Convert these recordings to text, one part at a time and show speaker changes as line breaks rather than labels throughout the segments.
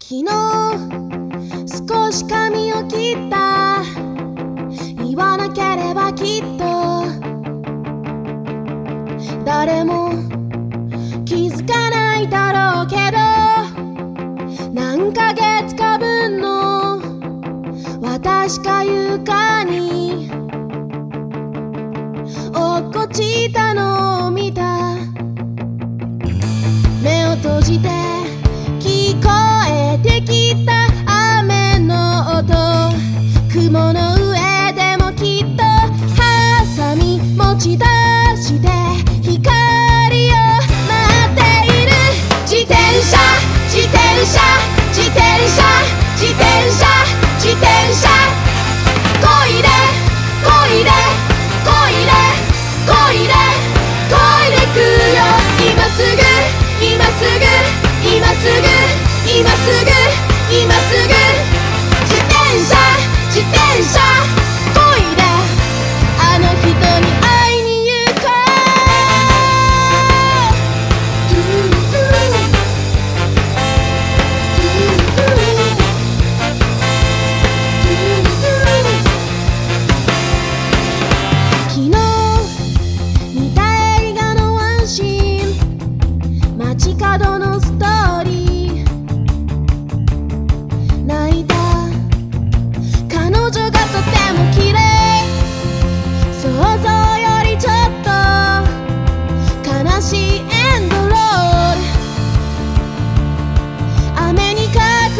昨日少し髪を切った。言わなければきっと。誰も気づかないだろうけど何ヶ月か分の私か床に落っこちたのを見た。して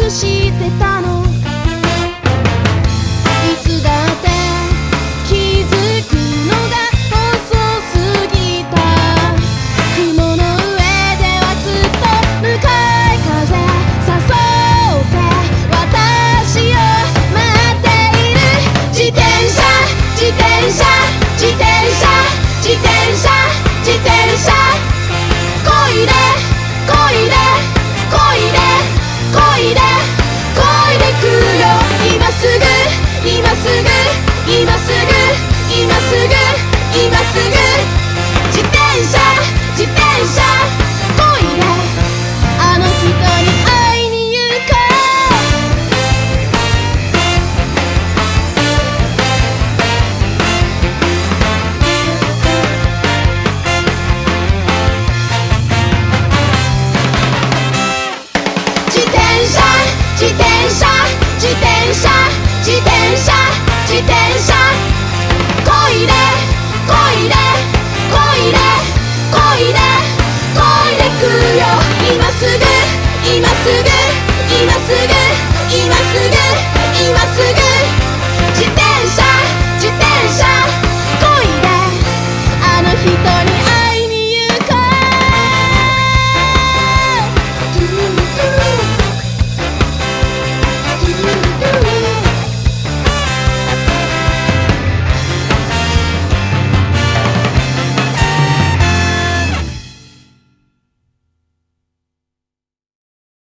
してた自転車自転車。こいでこいでこいでこいでこいでくよ。今すぐ今すぐ今すぐ。